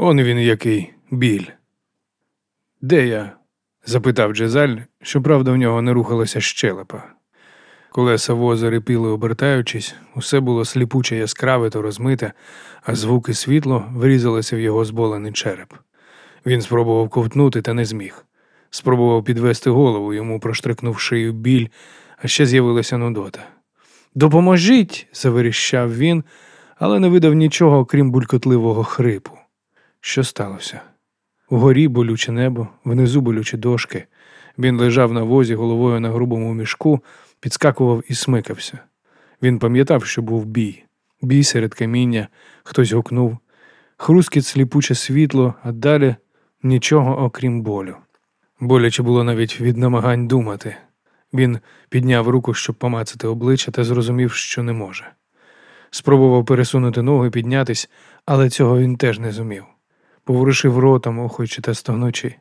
Он він який біль. Де я? запитав Джезаль, щоправда, в нього не рухалася щелепа. Колеса воза репіли, обертаючись, усе було сліпуче яскраве та розмите, а звуки світло врізалися в його зболений череп. Він спробував ковтнути та не зміг. Спробував підвести голову, йому проштрикнув шию біль, а ще з'явилася нудота. Допоможіть! заверіщав він, але не видав нічого, окрім булькотливого хрипу. Що сталося? Угорі болюче небо, внизу болючі дошки. Він лежав на возі головою на грубому мішку, підскакував і смикався. Він пам'ятав, що був бій, бій серед каміння, хтось гукнув, хрускіт сліпуче світло, а далі нічого окрім болю. Боляче було навіть від намагань думати. Він підняв руку, щоб помацати обличчя, та зрозумів, що не може. Спробував пересунути ноги, піднятись, але цього він теж не зумів. Поворушив ротом, охочі та стогнучи.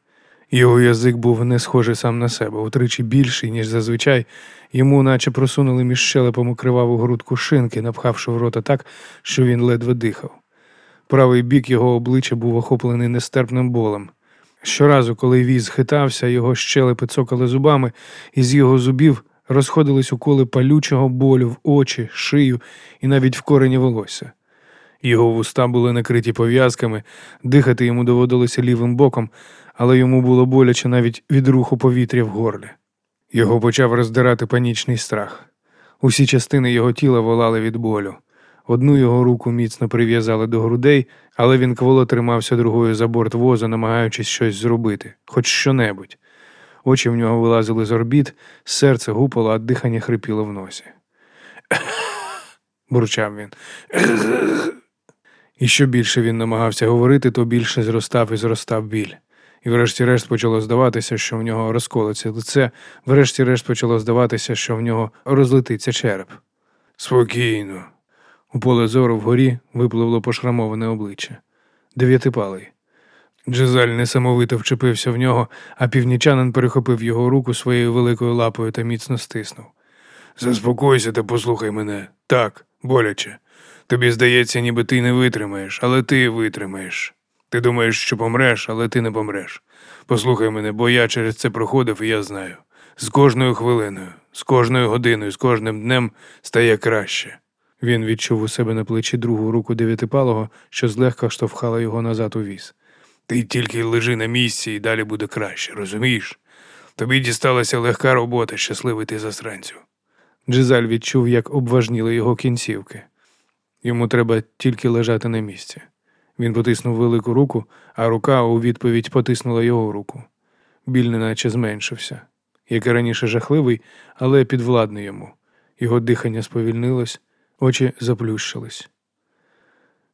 Його язик був не схожий сам на себе, утричі більший, ніж зазвичай, йому наче просунули між щелепом криваву грудку шинки, напхавши в рота так, що він ледве дихав. Правий бік його обличчя був охоплений нестерпним болем. Щоразу, коли віз хитався, його щелепи цокали зубами, і з його зубів розходились уколи палючого болю в очі, шию і навіть в корені волосся. Його вуста були накриті пов'язками, дихати йому доводилося лівим боком, але йому було боляче навіть від руху повітря в горлі. Його почав роздирати панічний страх. Усі частини його тіла волали від болю. Одну його руку міцно прив'язали до грудей, але він кволо тримався другою за борт воза, намагаючись щось зробити, хоч що-небудь. Очі в нього вилазили з орбіт, серце гупало, а дихання хрипіло в носі. бурчав він. І що більше він намагався говорити, то більше зростав і зростав біль. І врешті-решт почало здаватися, що в нього розколиться лице, врешті-решт почало здаватися, що в нього розлетиться череп. Спокійно. У поле зору вгорі випливло пошрамоване обличчя. Дев'ятипалий. Джезаль несамовито вчепився в нього, а північанин перехопив його руку своєю великою лапою та міцно стиснув. Заспокойся та послухай мене. Так, боляче. Тобі здається, ніби ти не витримаєш, але ти витримаєш. Ти думаєш, що помреш, але ти не помреш. Послухай мене, бо я через це проходив і я знаю. З кожною хвилиною, з кожною годиною, з кожним днем стає краще. Він відчув у себе на плечі другу руку дев'ятипалого, що злегка штовхала його назад у віз. Ти тільки лежи на місці і далі буде краще, розумієш? Тобі дісталася легка робота, щасливий ти засранцю. Джизаль відчув, як обважніли його кінцівки. Йому треба тільки лежати на місці. Він потиснув велику руку, а рука у відповідь потиснула його руку. Біль неначе зменшився, як і раніше жахливий, але підвладний йому. Його дихання сповільнилось, очі заплющились.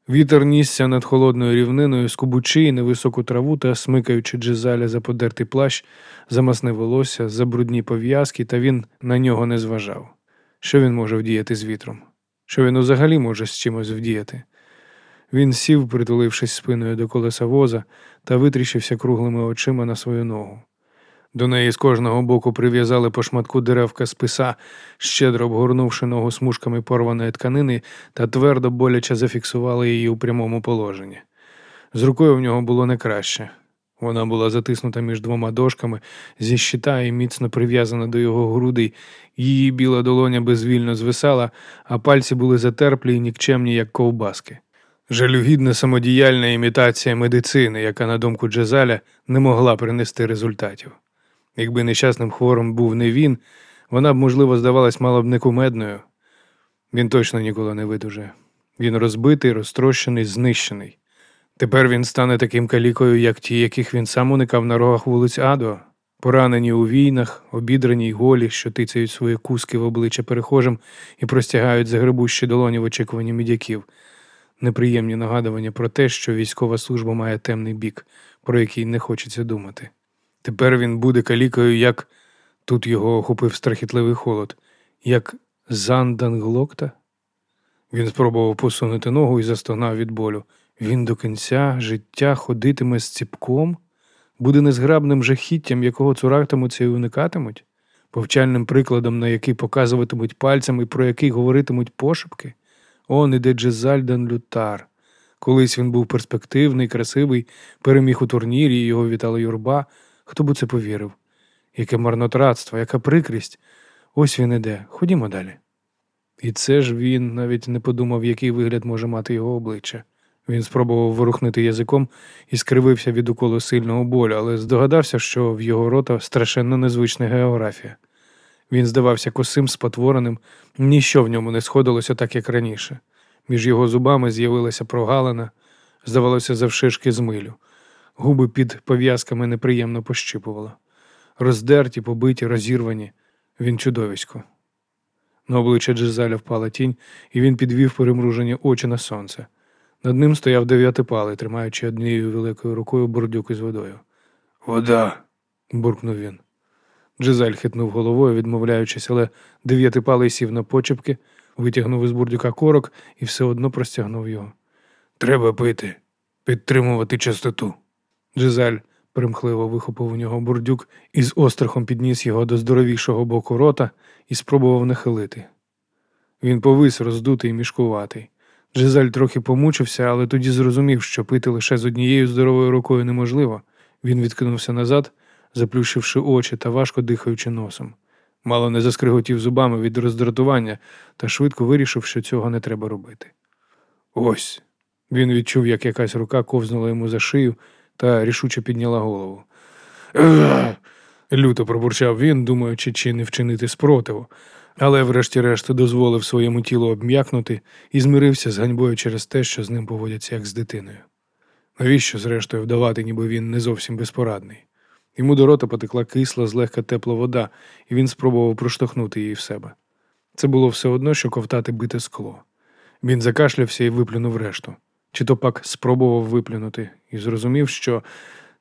Вітер нісся над холодною рівниною, скубучи невисоку траву та смикаючи джезаля за подертий плащ, замасне волосся, за брудні пов'язки, та він на нього не зважав. Що він може вдіяти з вітром? Що він взагалі може з чимось вдіяти? Він сів, притулившись спиною до колеса воза, та витріщився круглими очима на свою ногу. До неї з кожного боку прив'язали по шматку деревка списа, щедро обгорнувши ногу смужками порваної тканини та твердо боляче зафіксували її у прямому положенні. З рукою в нього було не краще. Вона була затиснута між двома дошками зі щита і міцно прив'язана до його грудей. Її біла долоня безвільно звисала, а пальці були затерплі і нікчемні, як ковбаски. Жалюгідна самодіяльна імітація медицини, яка, на думку Джезаля, не могла принести результатів. Якби нещасним хворим був не він, вона б, можливо, здавалась мало б не кумедною. Він точно ніколи не видуже. Він розбитий, розтрощений, знищений. Тепер він стане таким калікою, як ті, яких він сам уникав на рогах вулиць Адо, поранені у війнах, обідрані й голі, що тицяють свої куски в обличчя перехожим і простягають загребущі долоні в очікуванні мідяків. Неприємні нагадування про те, що військова служба має темний бік, про який не хочеться думати. Тепер він буде калікою, як тут його охопив страхітливий холод, як Занданглокта. Він спробував посунути ногу і застогнав від болю. Він до кінця життя ходитиме з ціпком, буде незграбним жахіттям, якого цурактимуться і уникатимуть, повчальним прикладом, на який показуватимуть пальцями і про який говоритимуть пошепки. Он іде Джезальдан Лютар, Колись він був перспективний, красивий, переміг у турнірі, його вітала юрба. Хто б це повірив? Яке марнотратство, яка прикрість. Ось він іде. Ходімо далі. І це ж він навіть не подумав, який вигляд може мати його обличчя. Він спробував ворухнути язиком і скривився від уколу сильного болю, але здогадався, що в його рота страшенно незвична географія. Він здавався косим, спотвореним, ніщо в ньому не сходилося так, як раніше. Між його зубами з'явилася прогалина, здавалося, завшишки з милю. Губи під пов'язками неприємно пощипувало. Роздерті, побиті, розірвані. Він чудовисько. На обличчя Джезаля впала тінь, і він підвів перемружені очі на сонце. Над ним стояв дев'ятипалий, тримаючи однією великою рукою бурдюк із водою. Вода. буркнув він. Джезаль хитнув головою, відмовляючись, але дев'ятипалий сів на почепки, витягнув із бурдюка корок і все одно простягнув його. Треба пити, підтримувати чистоту. Джезаль примхливо вихопив у нього бурдюк і з острахом підніс його до здоровішого боку рота і спробував нахилити. Він повис роздутий і мішкуватий. Джезаль трохи помучився, але тоді зрозумів, що пити лише з однією здоровою рукою неможливо. Він відкинувся назад, заплющивши очі та важко дихаючи носом. Мало не заскриготів зубами від роздратування та швидко вирішив, що цього не треба робити. Ось. Він відчув, як якась рука ковзнула йому за шию та рішуче підняла голову. Люто пробурчав він, думаючи, чи не вчинити спротиву, але врешті-решт дозволив своєму тілу обм'якнути і змирився з ганьбою через те, що з ним поводяться як з дитиною. Навіщо, зрештою, вдавати, ніби він не зовсім безпорадний? Йому до рота потекла кисла, злегка тепла вода, і він спробував проштовхнути її в себе. Це було все одно, що ковтати бите скло. Він закашлявся і виплюнув решту, чи то пак спробував виплюнути, і зрозумів, що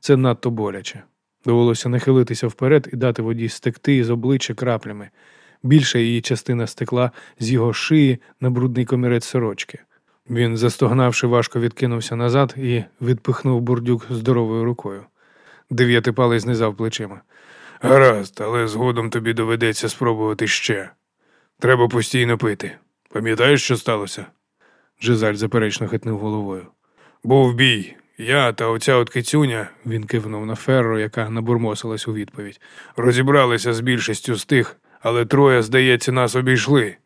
це надто боляче. Довелося нахилитися вперед і дати воді стекти із обличчя краплями. Більша її частина стекла з його шиї на брудний комірець сорочки. Він, застогнавши, важко відкинувся назад і відпихнув бурдюк здоровою рукою. Дев'ятипалий знизав плечима. Гаразд, але згодом тобі доведеться спробувати ще. Треба постійно пити. Пам'ятаєш, що сталося? Джезаль заперечно хитнув головою. Був бій. Я та оця от кицюня, він кивнув на Ферро, яка набурмосилась у відповідь. Розібралися з більшістю з тих, але троє, здається, нас обійшли.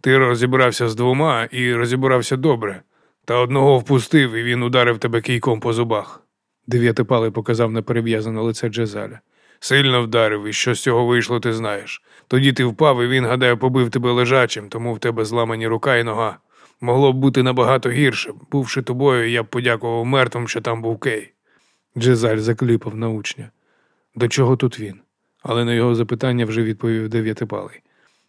Ти розібрався з двома і розібрався добре, та одного впустив, і він ударив тебе кійком по зубах. Дев'ятипалий показав на перев'язане лице Джезаля. Сильно вдарив, і що з цього вийшло, ти знаєш. Тоді ти впав, і він, гадаю, побив тебе лежачим, тому в тебе зламані рука і нога. Могло б бути набагато гірше. Бувши тобою, я б подякував мертвим, що там був Кей. Джезаль закліпав на учня. До чого тут він? Але на його запитання вже відповів дев'ятипалий.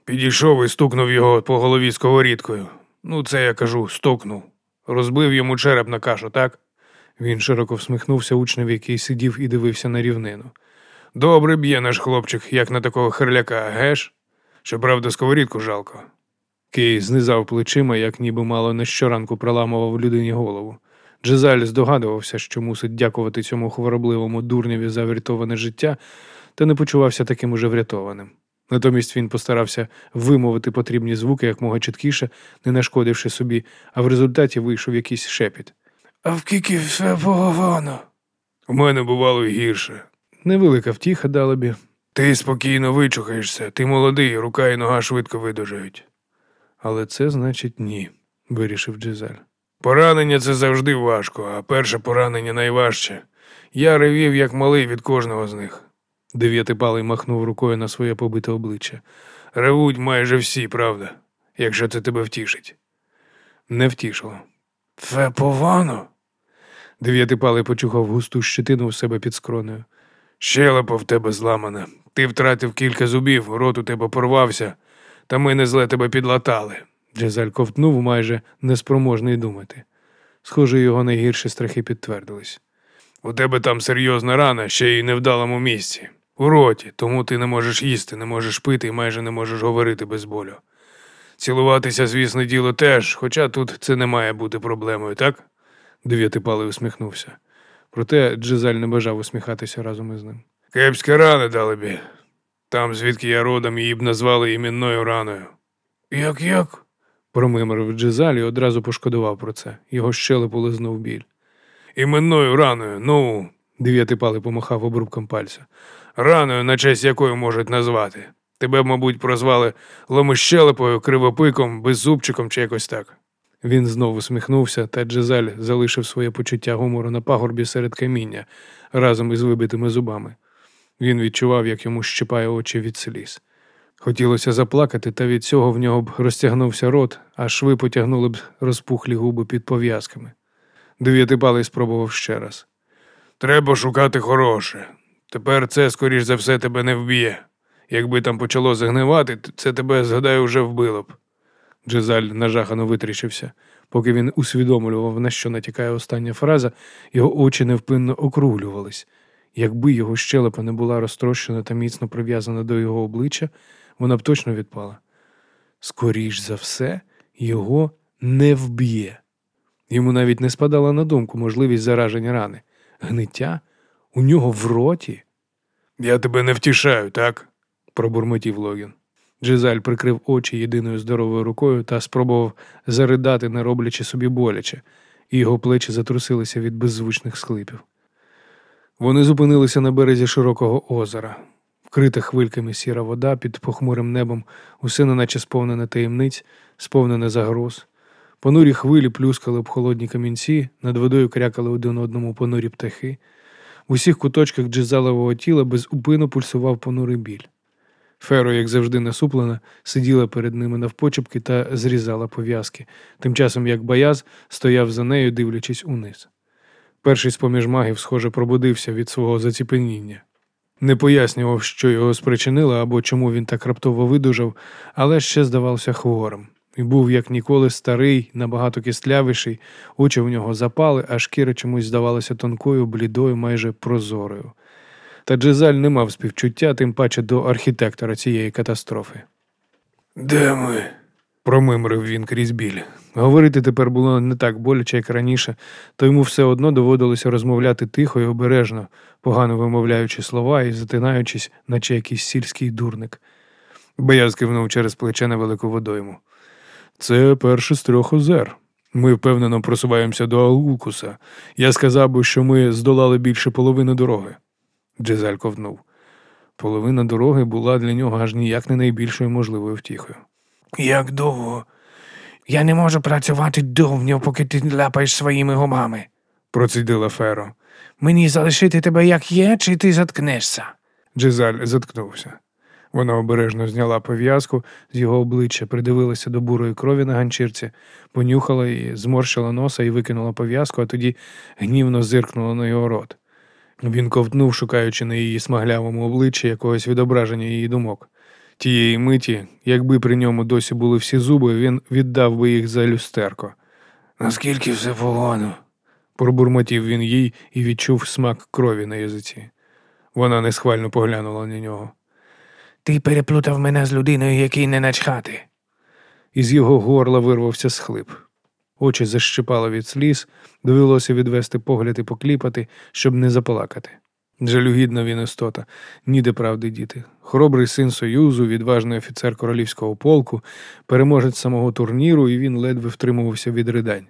Підійшов і стукнув його по голові сковорідкою. Ну, це я кажу, стукнув. Розбив йому череп на кашу, так? Він широко всміхнувся учневі, який сидів і дивився на рівнину. Добре б'є наш хлопчик, як на такого херляка, геш? Щоправда, сковорідку жалко. Кей знизав плечима, як ніби мало не щоранку проламував людині голову. Джезаль здогадувався, що мусить дякувати цьому хворобливому дурневі за врятоване життя, та не почувався таким уже врятованим. Натомість він постарався вимовити потрібні звуки якмога чіткіше, не нашкодивши собі, а в результаті вийшов якийсь шепіт. А в кікі все погано. У мене бувало й гірше. Невелика втіха далебі. Ти спокійно вичухаєшся, ти молодий, рука і нога швидко видужають. Але це значить ні, вирішив Джезаль. Поранення це завжди важко, а перше поранення найважче. Я ревів, як малий від кожного з них. Дев'ятипалий махнув рукою на своє побите обличчя. Ревуть майже всі, правда, якщо це тебе втішить. Не втішило. Це погано. Дев'ятипалий почухав густу щетину в себе під скронею. Щелепа в тебе зламана. Ти втратив кілька зубів, рот у тебе порвався, та ми не зле тебе підлатали. Джезаль ковтнув, майже неспроможний думати. Схоже, його найгірші страхи підтвердились. У тебе там серйозна рана, ще й не в далому місці. У роті, тому ти не можеш їсти, не можеш пити і майже не можеш говорити без болю. Цілуватися, звісно, діло теж, хоча тут це не має бути проблемою, так? Дев'ятипалий усміхнувся. Проте Джезаль не бажав усміхатися разом із ним. Кепська рана, далебі. Там, звідки я родом, її б назвали іменною раною. Як як? Промимрив Джизаль і одразу пошкодував про це. Його щелепу лизнув біль. Іменною раною, ну, дев'ятипалий помахав обрубком пальця. Раною, на честь якої можуть назвати. Тебе, мабуть, прозвали ломищелепою, кривопиком, беззубчиком чи якось так. Він знову сміхнувся, та Джезаль залишив своє почуття гумору на пагорбі серед каміння разом із вибитими зубами. Він відчував, як йому щипає очі від сліз. Хотілося заплакати, та від цього в нього б розтягнувся рот, а шви потягнули б розпухлі губи під пов'язками. Дев'ятипалий спробував ще раз. Треба шукати хороше. Тепер це, скоріш за все, тебе не вб'є. Якби там почало загнивати, це тебе, згадаю, вже вбило б. Джезаль нажахано витріщився. Поки він усвідомлював, на що натякає остання фраза, його очі невпинно округлювались. Якби його щелепа не була розтрощена та міцно прив'язана до його обличчя, вона б точно відпала. Скоріш за все, його не вб'є. Йому навіть не спадала на думку можливість зараження рани. Гниття у нього в роті. Я тебе не втішаю, так? пробурмотів Логін. Джизаль прикрив очі єдиною здоровою рукою та спробував заридати, не роблячи собі боляче, і його плечі затрусилися від беззвучних схлипів. Вони зупинилися на березі широкого озера. Вкрита хвильками сіра вода під похмурим небом, усе неначе сповнене таємниць, сповнене загроз. Понурі хвилі плюскали об холодні камінці, над водою крякали один одному понурі птахи. В усіх куточках джизалового тіла безупину пульсував понурий біль. Феро, як завжди насуплена, сиділа перед ними навпочепки та зрізала пов'язки, тим часом як Баяз стояв за нею, дивлячись униз. Перший з поміж магів, схоже, пробудився від свого заціпеніння. Не пояснював, що його спричинило або чому він так раптово видужав, але ще здавався хворим. І був, як ніколи, старий, набагато кістлявіший, очі в нього запали, а шкіра чомусь здавалася тонкою, блідою, майже прозорою. Та Джезаль не мав співчуття, тим паче до архітектора цієї катастрофи. Де ми? промимрив він крізь біль. Говорити тепер було не так боляче, як раніше, то йому все одно доводилося розмовляти тихо і обережно, погано вимовляючи слова і затинаючись, наче якийсь сільський дурник. Бояз кивнув через плече на велику водойму. Це перше з трьох озер. Ми впевнено просуваємося до Алукуса. Я сказав би, що ми здолали більше половини дороги. Джезаль ковнув. Половина дороги була для нього аж ніяк не найбільшою можливою втіхою. Як довго? Я не можу працювати довго, поки ти ляпаєш своїми губами. Процідила Феро. Мені залишити тебе як є, чи ти заткнешся? Джезаль заткнувся. Вона обережно зняла пов'язку з його обличчя, придивилася до бурої крові на ганчірці, понюхала її, зморщила носа і викинула пов'язку, а тоді гнівно зиркнула на його рот. Він ковтнув, шукаючи на її смаглявому обличчі якогось відображення її думок. Тієї миті, якби при ньому досі були всі зуби, він віддав би їх за люстерко. Наскільки все погано? Пробурмотів він їй і відчув смак крові на язиці. Вона несхвально поглянула на нього. Ти переплутав мене з людиною, якій не начхати. Із його горла вирвався схлип. Очі защипало від сліз, довелося відвести погляд і покліпати, щоб не заплакати. Жалюгідна він істота, ніде правди діти. Хоробрий син Союзу, відважний офіцер королівського полку, переможець самого турніру, і він ледве втримувався від ридань.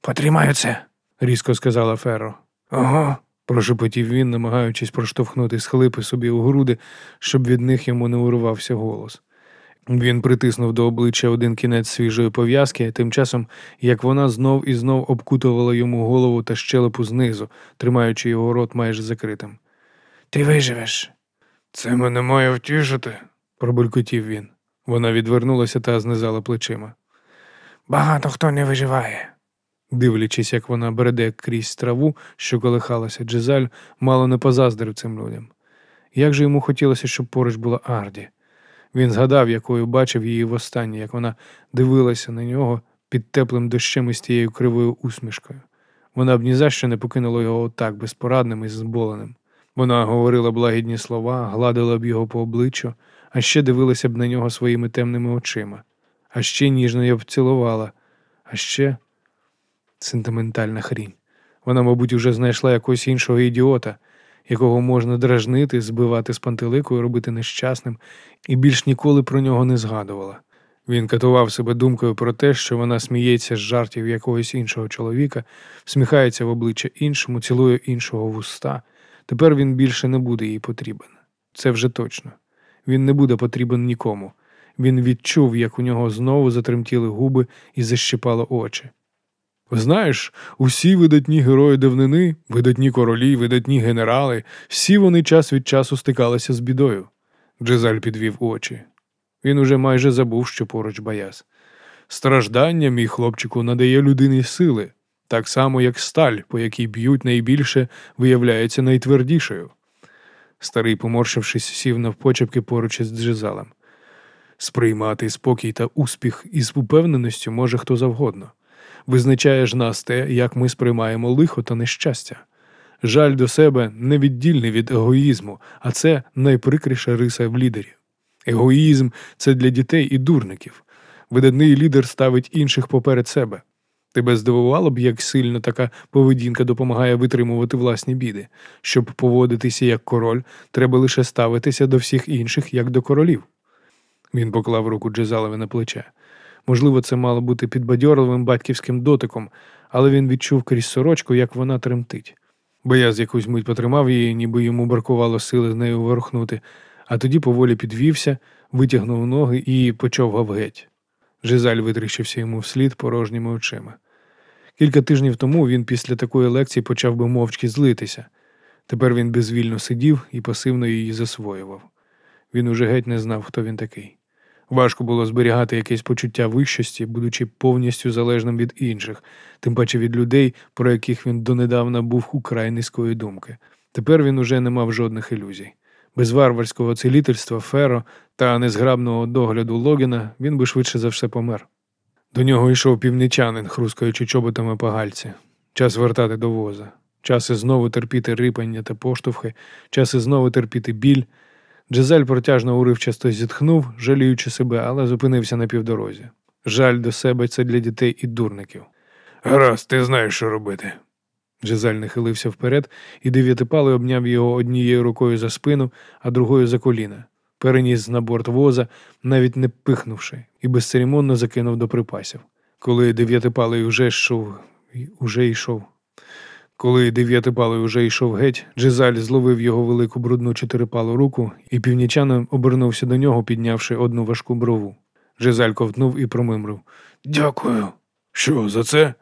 Потримаю це. Різко сказала Ферро. Ого. Прошепотів він, намагаючись проштовхнути схлипи собі у груди, щоб від них йому не урвався голос. Він притиснув до обличчя один кінець свіжої пов'язки, тим часом як вона знов і знов обкутувала йому голову та щелепу знизу, тримаючи його рот майже закритим. Ти виживеш. Це мене має втішити, пробулькотів він. Вона відвернулася та знизала плечима. Багато хто не виживає. Дивлячись, як вона бреде крізь траву, що колихалася, Джезаль мало не позаздрив цим людям. Як же йому хотілося, щоб поруч була Арді. Він згадав, якою бачив її востаннє, як вона дивилася на нього під теплим дощем із тією кривою усмішкою. Вона б ні за що не покинула його отак безпорадним і зболеним. Вона говорила благідні слова, гладила б його по обличчю, а ще дивилася б на нього своїми темними очима, а ще ніжно його б цілувала, а ще сентиментальна хрінь. Вона, мабуть, уже знайшла якогось іншого ідіота, якого можна дражнити, збивати з пантелику і робити нещасним, і більш ніколи про нього не згадувала. Він катував себе думкою про те, що вона сміється з жартів якогось іншого чоловіка, всміхається в обличчя іншому, цілує іншого в уста. Тепер він більше не буде їй потрібен. Це вже точно. Він не буде потрібен нікому. Він відчув, як у нього знову затремтіли губи і защипало очі. Знаєш, усі видатні герої давнини, видатні королі, видатні генерали, всі вони час від часу стикалися з бідою. Джезаль підвів очі. Він уже майже забув, що поруч бояз. Страждання, мій хлопчику, надає людині сили, так само, як сталь, по якій б'ють найбільше, виявляється найтвердішою. Старий, поморщившись, сів навпочепки поруч із Джезалем. Сприймати спокій та успіх із упевненістю може хто завгодно. Визначає ж нас те, як ми сприймаємо лихо та нещастя. Жаль до себе невіддільний від егоїзму, а це найприкріша риса в лідері. Егоїзм це для дітей і дурників. Видатний лідер ставить інших поперед себе. Тебе здивувало б, як сильно така поведінка допомагає витримувати власні біди. Щоб поводитися як король, треба лише ставитися до всіх інших, як до королів. Він поклав руку Джезалові на плече. Можливо, це мало бути підбадьорливим батьківським дотиком, але він відчув крізь сорочку, як вона тремтить. Бояз якусь мить потримав її, ніби йому бракувало сили з нею ворухнути, а тоді поволі підвівся, витягнув ноги і почовгав геть. Жизаль витріщився йому вслід порожніми очима. Кілька тижнів тому він після такої лекції почав би мовчки злитися. Тепер він безвільно сидів і пасивно її засвоював. Він уже геть не знав, хто він такий. Важко було зберігати якесь почуття вищості, будучи повністю залежним від інших, тим паче від людей, про яких він донедавна був украй низької думки. Тепер він уже не мав жодних ілюзій. Без варварського цілительства Феро та незграбного догляду Логіна він би швидше за все помер. До нього йшов північанин, хрускаючи чоботами по гальці. Час вертати до воза. Час і знову терпіти рипання та поштовхи, час і знову терпіти біль. Джезель протяжно уривчасто зітхнув, жаліючи себе, але зупинився на півдорозі. Жаль до себе це для дітей і дурників. Гаразд, ти знаєш, що робити. Джезель нахилився вперед, і дев'ятипалий обняв його однією рукою за спину, а другою за коліна. Переніс на борт воза, навіть не пихнувши, і безцеремонно закинув до припасів. Коли дев'ятипалий вже йшов, уже йшов. Коли дев'ятипалий уже йшов геть, Джезаль зловив його велику брудну чотирипалу руку, і північанин обернувся до нього, піднявши одну важку брову. Джезаль ковтнув і промимрив. Дякую. Що, за це?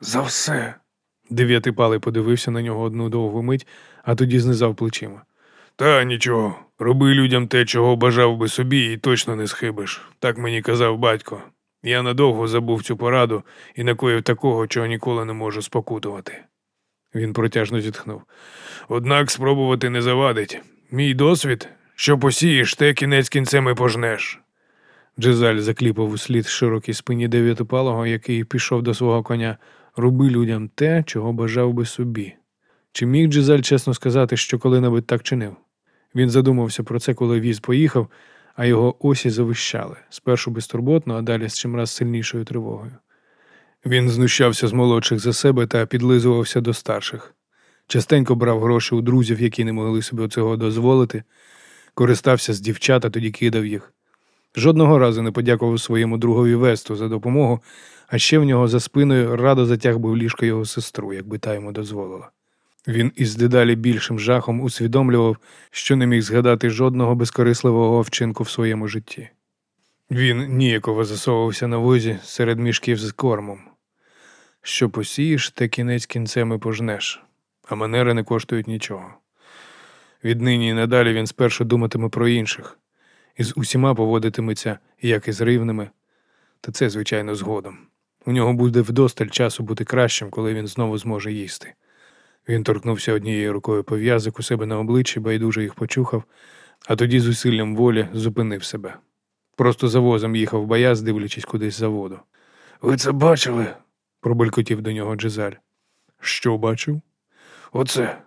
За все. Дев'ятипалий подивився на нього одну довгу мить, а тоді знизав плечима. Та нічого, роби людям те, чого бажав би собі, і точно не схибиш. Так мені казав батько. Я надовго забув цю пораду і накоїв такого, чого ніколи не можу спокутувати. Він протяжно зітхнув. Однак спробувати не завадить. Мій досвід, що посієш, те кінець кінцем і пожнеш. Джезаль закліпав у слід широкій спині дев'ятипалого, який пішов до свого коня. Роби людям те, чого бажав би собі. Чи міг Джезаль чесно сказати, що коли-небудь так чинив? Він задумався про це, коли віз поїхав, а його осі завищали, спершу безтурботно, а далі з чимраз сильнішою тривогою. Він знущався з молодших за себе та підлизувався до старших. Частенько брав гроші у друзів, які не могли собі цього дозволити, користався з дівчат, тоді кидав їх. Жодного разу не подякував своєму другові Весту за допомогу, а ще в нього за спиною радо затяг би в ліжко його сестру, якби та йому дозволила. Він із дедалі більшим жахом усвідомлював, що не міг згадати жодного безкорисливого вчинку в своєму житті. Він ніяково засовувався на возі серед мішків з кормом. Що посієш, те кінець кінцем пожнеш, а манери не коштують нічого. Віднині і надалі він спершу думатиме про інших, і з усіма поводитиметься, як і з рівними, та це, звичайно, згодом. У нього буде вдосталь часу бути кращим, коли він знову зможе їсти. Він торкнувся однією рукою пов'язок у себе на обличчі, байдуже їх почухав, а тоді з усиллям волі зупинив себе. Просто за возом їхав бояз, дивлячись кудись за воду. Ви це бачили? Пробелькотів до нього Джезаль. Що бачив? Оце.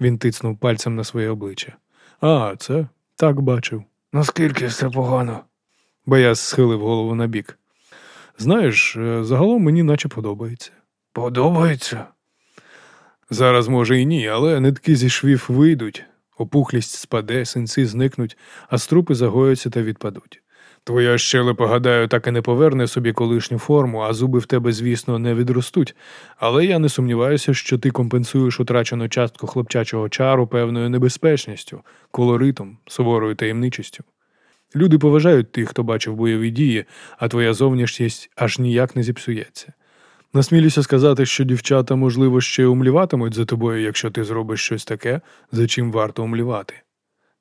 Він тицнув пальцем на своє обличчя. А, це так бачив. Наскільки все погано? Бояз схилив голову на бік. Знаєш, е, загалом мені наче подобається. Подобається? Зараз може і ні, але нитки зі швів вийдуть, опухлість спаде, синці зникнуть, а струпи загояться та відпадуть. Твоя щелепа, гадаю, так і не поверне собі колишню форму, а зуби в тебе, звісно, не відростуть. Але я не сумніваюся, що ти компенсуєш утрачену частку хлопчачого чару певною небезпечністю, колоритом, суворою таємничістю. Люди поважають тих, хто бачив бойові дії, а твоя зовнішність аж ніяк не зіпсується. Насмілюся сказати, що дівчата, можливо, ще умліватимуть за тобою, якщо ти зробиш щось таке, за чим варто умлівати.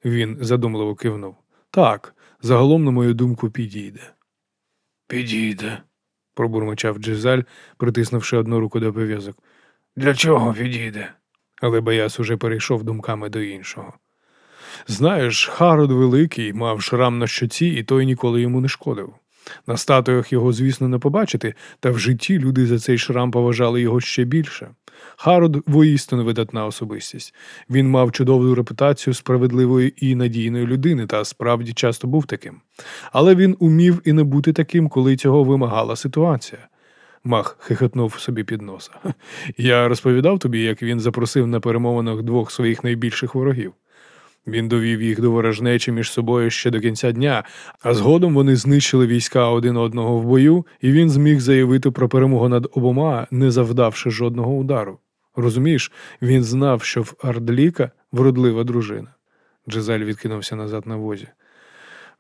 Він задумливо кивнув. Так, загалом, на мою думку, підійде. Підійде, пробурмочав Джизаль, притиснувши одну руку до пов'язок. Для чого підійде? Але Баяс уже перейшов думками до іншого. Знаєш, Харод Великий мав шрам на щоці, і той ніколи йому не шкодив. На статуях його, звісно, не побачити, та в житті люди за цей шрам поважали його ще більше. Харод воістину видатна особистість. Він мав чудову репутацію справедливої і надійної людини, та справді часто був таким. Але він умів і не бути таким, коли цього вимагала ситуація. Мах хихотнув собі під носа. Я розповідав тобі, як він запросив на перемовинах двох своїх найбільших ворогів. Він довів їх до ворожнечі між собою ще до кінця дня, а згодом вони знищили війська один одного в бою, і він зміг заявити про перемогу над обома, не завдавши жодного удару. Розумієш, він знав, що в Ардліка вродлива дружина. Джезаль відкинувся назад на возі.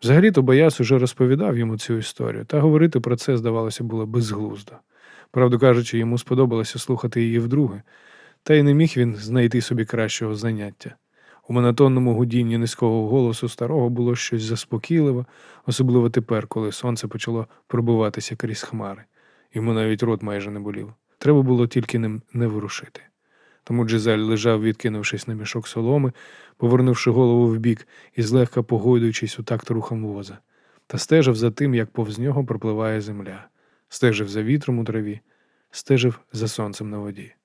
Взагалі-то Бояс уже розповідав йому цю історію, та говорити про це, здавалося, було безглуздо. Правду кажучи, йому сподобалося слухати її вдруге, та й не міг він знайти собі кращого заняття. У монотонному гудінні низького голосу старого було щось заспокійливе, особливо тепер, коли сонце почало пробиватися крізь хмари. Йому навіть рот майже не болів. Треба було тільки ним не ворушити. Тому Джизаль лежав, відкинувшись на мішок соломи, повернувши голову вбік і злегка погойдуючись у такт рухом воза, та стежив за тим, як повз нього пропливає земля, стежив за вітром у траві, стежив за сонцем на воді.